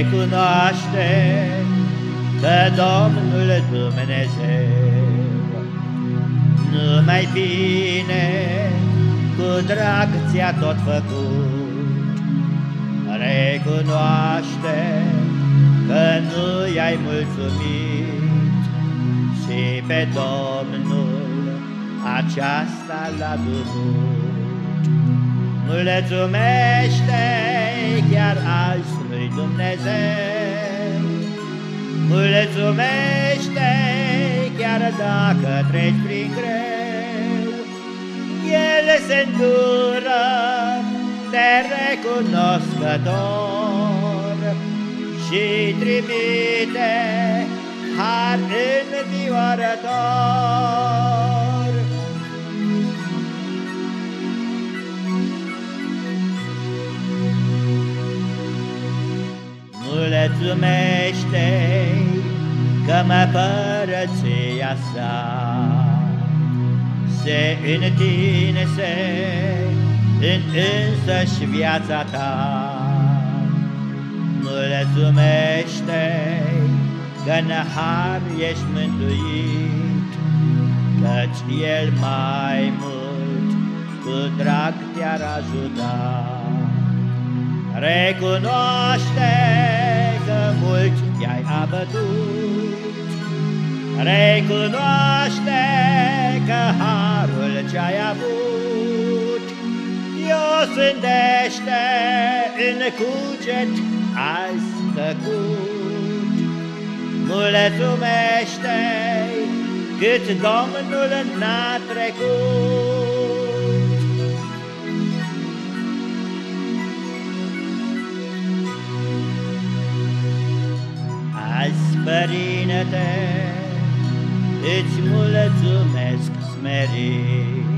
Recunoaște că Domnul Dumnezeu nu mai bine cu drag ți-a tot făcut. Recunoaște că nu i-ai mulțumit și pe Domnul aceasta l-a durut. Mulțumește chiar azi lui Dumnezeu, mulțumește chiar dacă treci prin greu, El se îndură de recunoscător și trimite har înviorător. Mulțumește că mă părăția sa se întinse în însăși viața ta. Mulțumește că în har ești mântuit, Căci El mai mult cu drag te-ar ajuta. Recunoaște că mult te-ai abătut, Recunoaște că harul ce-ai avut Eu sândește în cuget azi tăcut. Mulțumește cât Domnul n-a trecut Părinte, Îți mulțumesc smerit.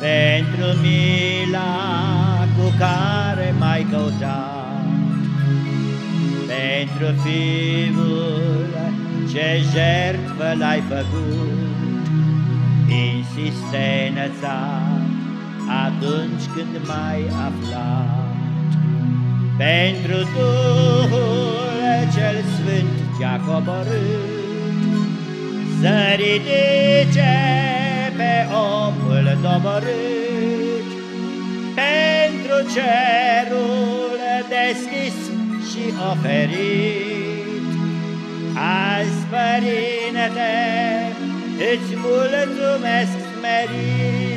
Pentru mila cu care m-ai căutat Pentru Fiul ce jertfă l-ai făcut Insistența atunci când m-ai aflat. Pentru Duhul cel Sfânt ce-a coborât să ridice pe omul doborât. Pentru cerul deschis și oferit Azi, Părinte, îți mulțumesc smerit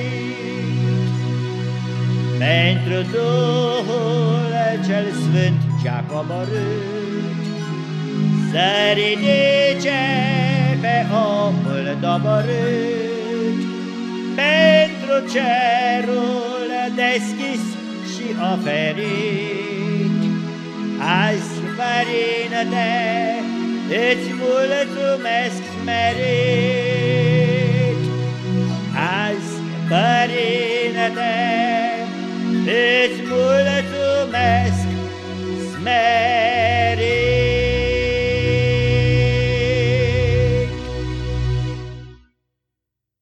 Pentru Duhul cel Sfânt ce-a coborât Să ridice pe omul doborât, pentru cerul deschis și oferit. Azi, Părinte, îți mulțumesc smerit. Azi, Părinte, îți mulțumesc smerit.